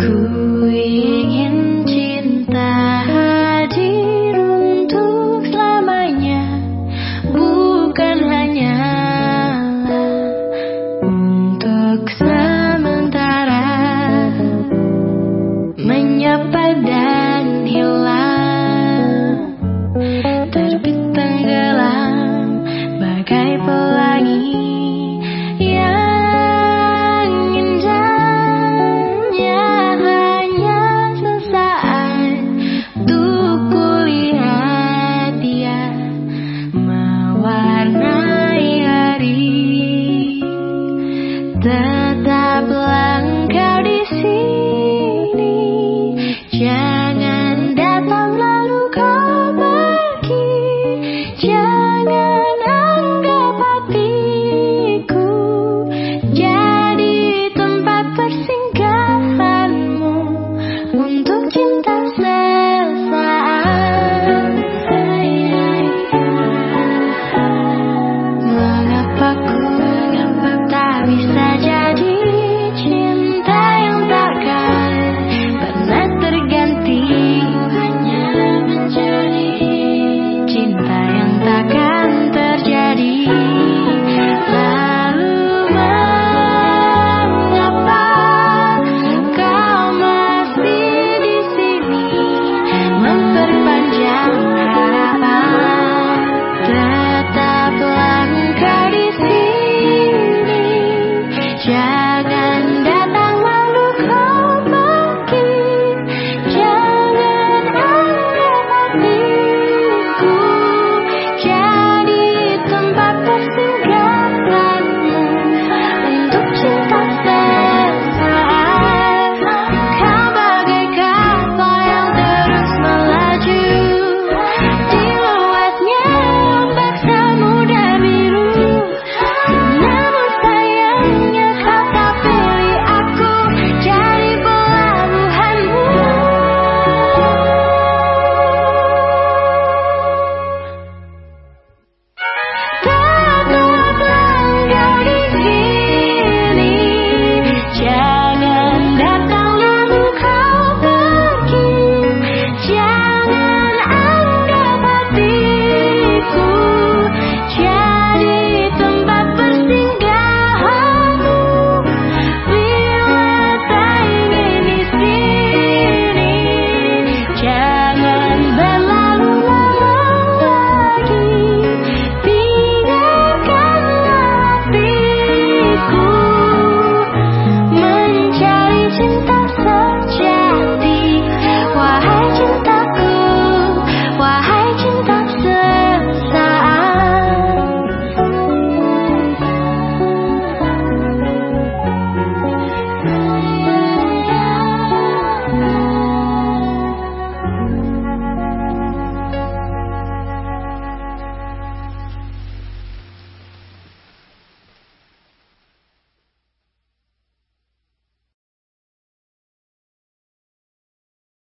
Cool. jazz.